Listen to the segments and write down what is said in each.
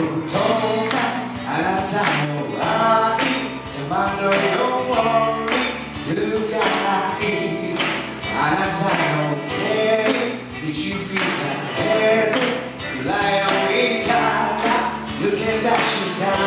あなたの愛山のように揺るがないあなたの手かれる暗闇から抜け出し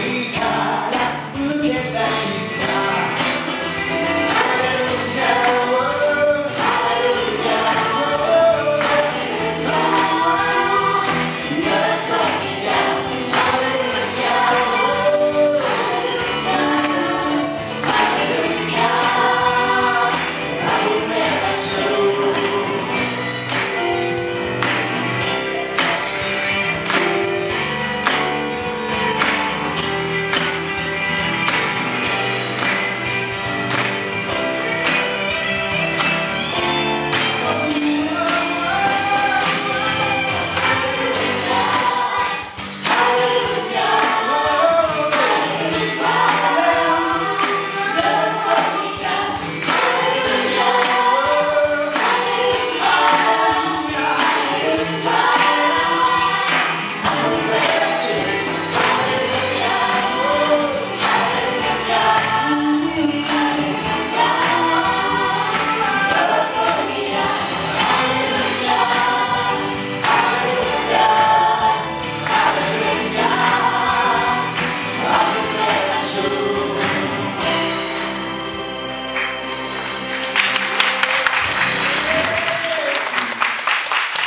いから抜けたい